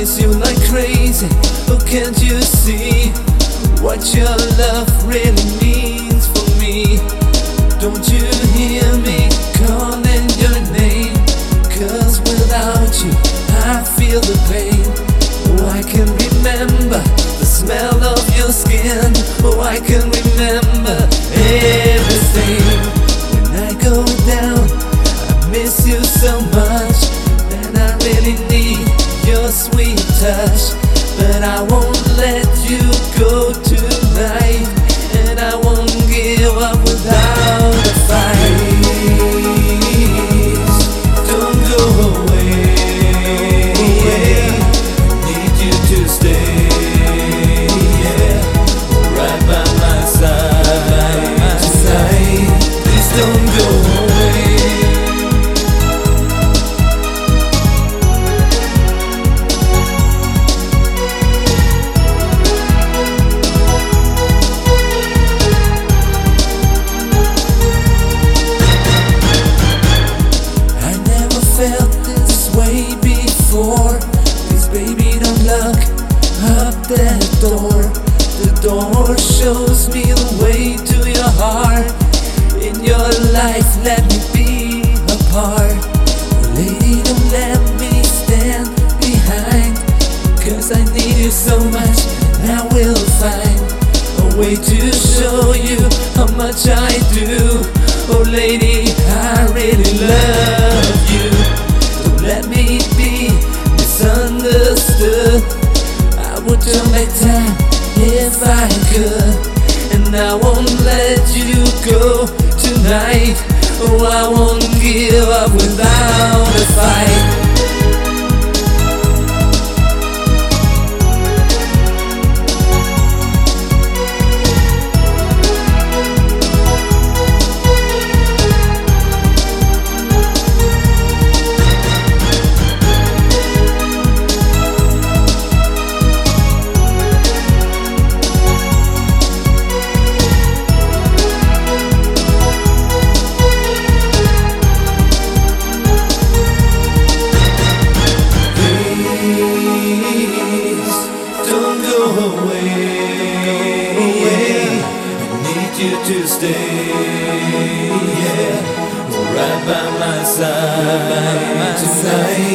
miss you like crazy. Oh, can't you see what your love really means for me? Don't you hear me calling your name? Cause without you, I feel the pain. Oh, I can remember the smell of your skin. Oh, I can remember everything. When I go down, I miss you so much. Shows me the way to your heart. In your life, let me be a part. Lady, don't let me stand behind. Cause I need you so much, and I will find a way to show you how much I do. Oh, lady, I really love you. Don't let me be misunderstood. I would turn back time if I could, and I won't let you go tonight. Oh, I won't give up without a fight. You to stay. Yeah, right by my side tonight. Don't go away.